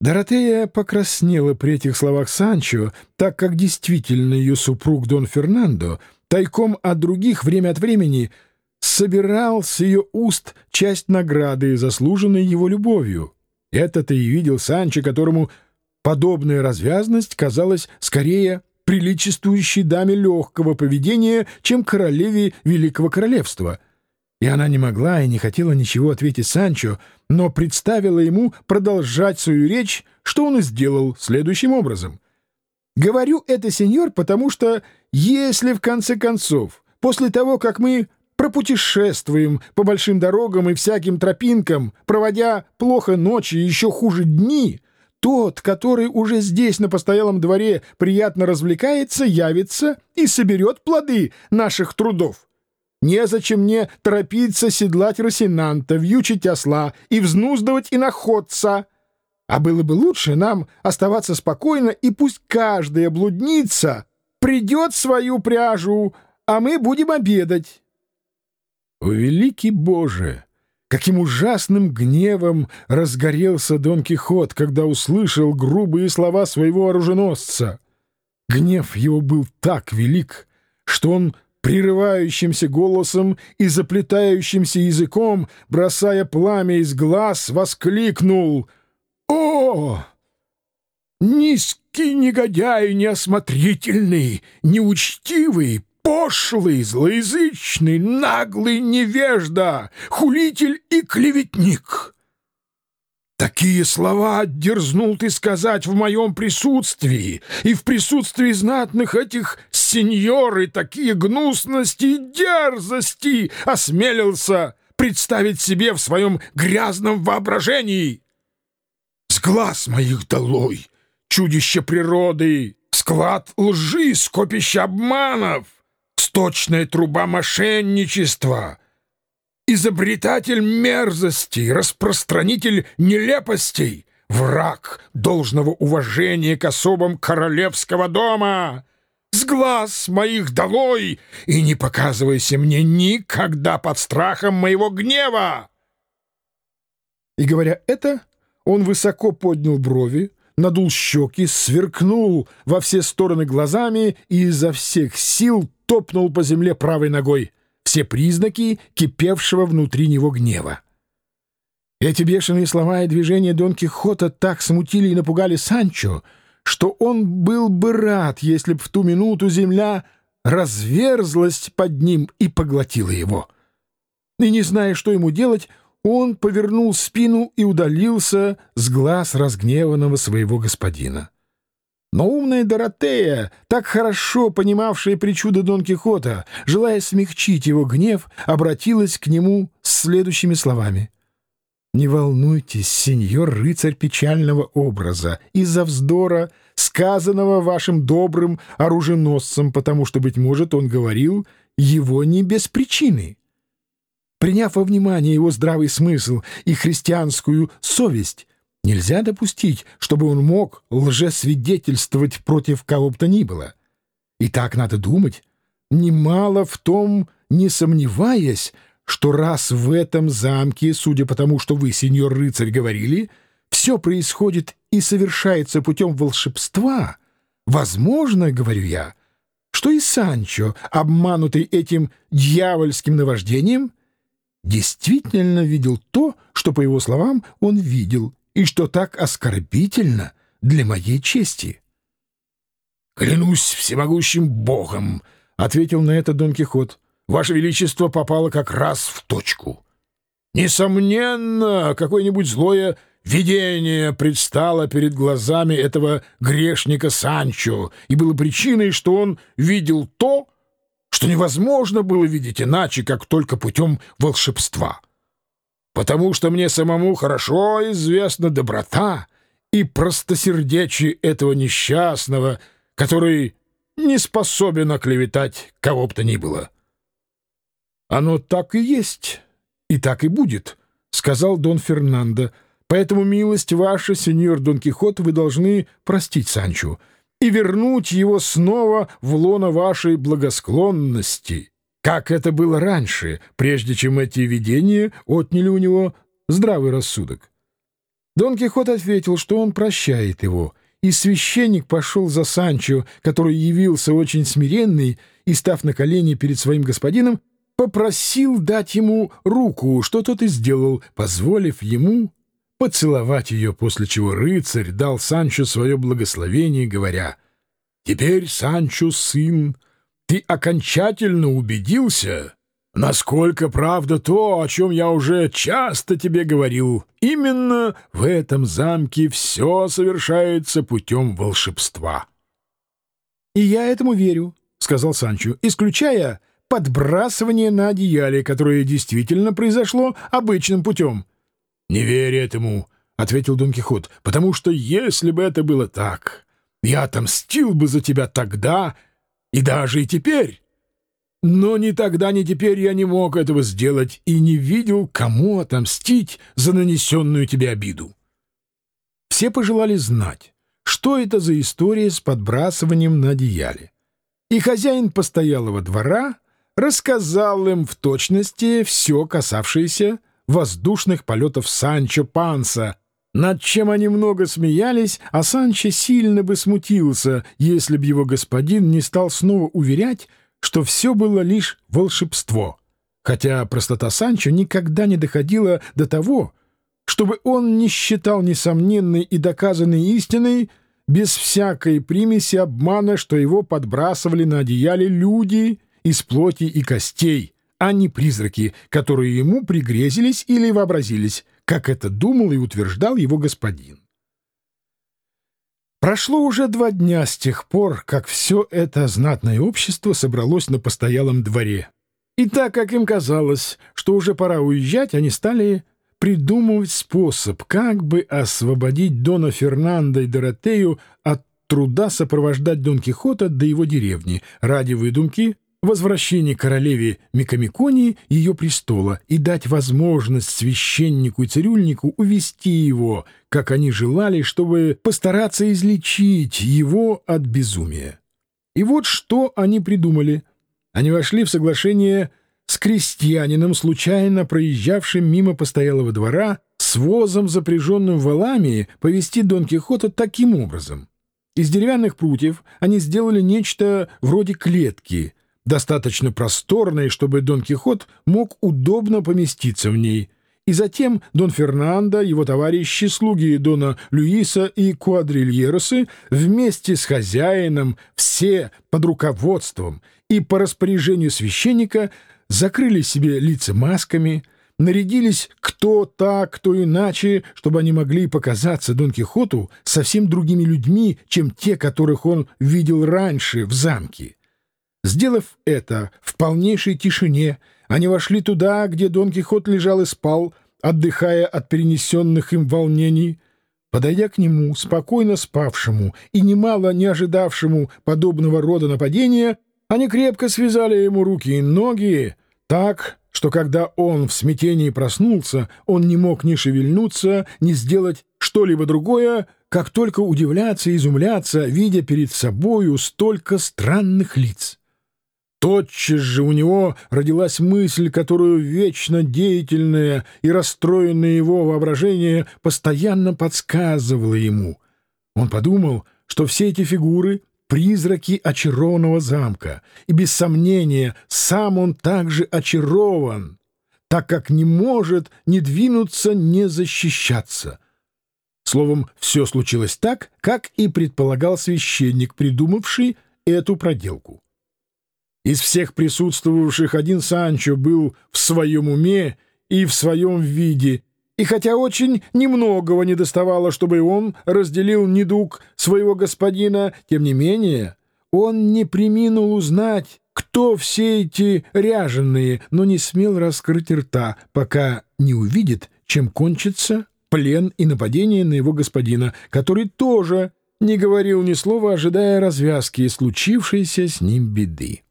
Доротея покраснела при этих словах Санчо, так как действительно ее супруг Дон Фернандо тайком от других время от времени собирал с ее уст часть награды, заслуженной его любовью. Это-то и видел Санчо, которому подобная развязность казалась скорее приличествующей даме легкого поведения, чем королеве Великого Королевства — и она не могла и не хотела ничего ответить Санчо, но представила ему продолжать свою речь, что он и сделал следующим образом. «Говорю это, сеньор, потому что если, в конце концов, после того, как мы пропутешествуем по большим дорогам и всяким тропинкам, проводя плохо ночи и еще хуже дни, тот, который уже здесь на постоялом дворе приятно развлекается, явится и соберет плоды наших трудов. Незачем мне торопиться седлать Росинанта, вьючить осла и взнуздывать иноходца. А было бы лучше нам оставаться спокойно, и пусть каждая блудница придет свою пряжу, а мы будем обедать. О, великий Боже! Каким ужасным гневом разгорелся Дон Кихот, когда услышал грубые слова своего оруженосца. Гнев его был так велик, что он прерывающимся голосом и заплетающимся языком, бросая пламя из глаз, воскликнул «О! Низкий негодяй неосмотрительный, неучтивый, пошлый, злоязычный, наглый невежда, хулитель и клеветник!» Такие слова дерзнул ты сказать в моем присутствии, и в присутствии знатных этих сеньоры такие гнусности и дерзости осмелился представить себе в своем грязном воображении. С глаз моих долой, чудище природы, склад лжи, скопище обманов, сточная труба мошенничества — изобретатель мерзостей, распространитель нелепостей, враг должного уважения к особам королевского дома. С глаз моих долой и не показывайся мне никогда под страхом моего гнева!» И говоря это, он высоко поднял брови, надул щеки, сверкнул во все стороны глазами и изо всех сил топнул по земле правой ногой все признаки кипевшего внутри него гнева. Эти бешеные слова и движения Дон Кихота так смутили и напугали Санчо, что он был бы рад, если б в ту минуту земля разверзлась под ним и поглотила его. И не зная, что ему делать, он повернул спину и удалился с глаз разгневанного своего господина. Но умная Доротея, так хорошо понимавшая причуды Дон Кихота, желая смягчить его гнев, обратилась к нему с следующими словами. «Не волнуйтесь, сеньор рыцарь печального образа, из-за вздора, сказанного вашим добрым оруженосцем, потому что, быть может, он говорил его не без причины». Приняв во внимание его здравый смысл и христианскую совесть, Нельзя допустить, чтобы он мог лжесвидетельствовать против кого бы то ни было. И так надо думать, немало в том, не сомневаясь, что раз в этом замке, судя по тому, что вы, сеньор рыцарь, говорили, все происходит и совершается путем волшебства, возможно, говорю я, что и Санчо, обманутый этим дьявольским наваждением, действительно видел то, что, по его словам, он видел, и что так оскорбительно для моей чести. «Клянусь всемогущим Богом!» — ответил на это Дон Кихот. «Ваше Величество попало как раз в точку. Несомненно, какое-нибудь злое видение предстало перед глазами этого грешника Санчо и было причиной, что он видел то, что невозможно было видеть иначе, как только путем волшебства» потому что мне самому хорошо известна доброта и простосердечие этого несчастного, который не способен оклеветать кого бы то ни было. — Оно так и есть, и так и будет, — сказал Дон Фернандо. — Поэтому, милость ваша, сеньор Дон Кихот, вы должны простить Санчо и вернуть его снова в лоно вашей благосклонности как это было раньше, прежде чем эти видения отняли у него здравый рассудок. Дон Кихот ответил, что он прощает его, и священник пошел за Санчо, который явился очень смиренный и, став на колени перед своим господином, попросил дать ему руку, что тот и сделал, позволив ему поцеловать ее, после чего рыцарь дал Санчо свое благословение, говоря, «Теперь, Санчо, сын, ты окончательно убедился, насколько правда то, о чем я уже часто тебе говорил. Именно в этом замке все совершается путем волшебства». «И я этому верю», — сказал Санчо, — «исключая подбрасывание на одеяле, которое действительно произошло обычным путем». «Не верь этому», — ответил Дон Кихот, — «потому что если бы это было так, я отомстил бы за тебя тогда и даже и теперь. Но ни тогда, ни теперь я не мог этого сделать и не видел, кому отомстить за нанесенную тебе обиду». Все пожелали знать, что это за история с подбрасыванием на одеяле. И хозяин постоялого двора рассказал им в точности все касавшееся воздушных полетов Санчо Панса, над чем они много смеялись, а Санчо сильно бы смутился, если б его господин не стал снова уверять, что все было лишь волшебство, хотя простота Санчо никогда не доходила до того, чтобы он не считал несомненной и доказанной истиной без всякой примеси обмана, что его подбрасывали на одеяле люди из плоти и костей — а не призраки, которые ему пригрезились или вообразились, как это думал и утверждал его господин. Прошло уже два дня с тех пор, как все это знатное общество собралось на постоялом дворе. И так как им казалось, что уже пора уезжать, они стали придумывать способ, как бы освободить Дона Фернандо и Доротею от труда сопровождать Дон Кихота до его деревни ради выдумки возвращение королеве Микамиконии ее престола и дать возможность священнику и цирюльнику увести его, как они желали, чтобы постараться излечить его от безумия. И вот что они придумали. Они вошли в соглашение с крестьянином, случайно проезжавшим мимо постоялого двора, с возом, запряженным валами, повести Дон Кихота таким образом. Из деревянных прутьев они сделали нечто вроде клетки — достаточно просторной, чтобы Дон Кихот мог удобно поместиться в ней. И затем Дон Фернандо, его товарищи, слуги Дона Люиса и Куадрильеросы вместе с хозяином, все под руководством и по распоряжению священника закрыли себе лица масками, нарядились кто так, кто иначе, чтобы они могли показаться Дон Кихоту совсем другими людьми, чем те, которых он видел раньше в замке. Сделав это в полнейшей тишине, они вошли туда, где Дон Кихот лежал и спал, отдыхая от перенесенных им волнений. Подойдя к нему, спокойно спавшему и немало не ожидавшему подобного рода нападения, они крепко связали ему руки и ноги так, что когда он в смятении проснулся, он не мог ни шевельнуться, ни сделать что-либо другое, как только удивляться и изумляться, видя перед собою столько странных лиц. Тотчас же у него родилась мысль, которую вечно деятельное и расстроенное его воображение постоянно подсказывало ему. Он подумал, что все эти фигуры — призраки очарованного замка, и без сомнения сам он также очарован, так как не может ни двинуться, ни защищаться. Словом, все случилось так, как и предполагал священник, придумавший эту проделку. Из всех присутствовавших один Санчо был в своем уме и в своем виде, и хотя очень немногого не доставало, чтобы он разделил недуг своего господина, тем не менее он не приминул узнать, кто все эти ряженые, но не смел раскрыть рта, пока не увидит, чем кончится плен и нападение на его господина, который тоже не говорил ни слова, ожидая развязки случившейся с ним беды.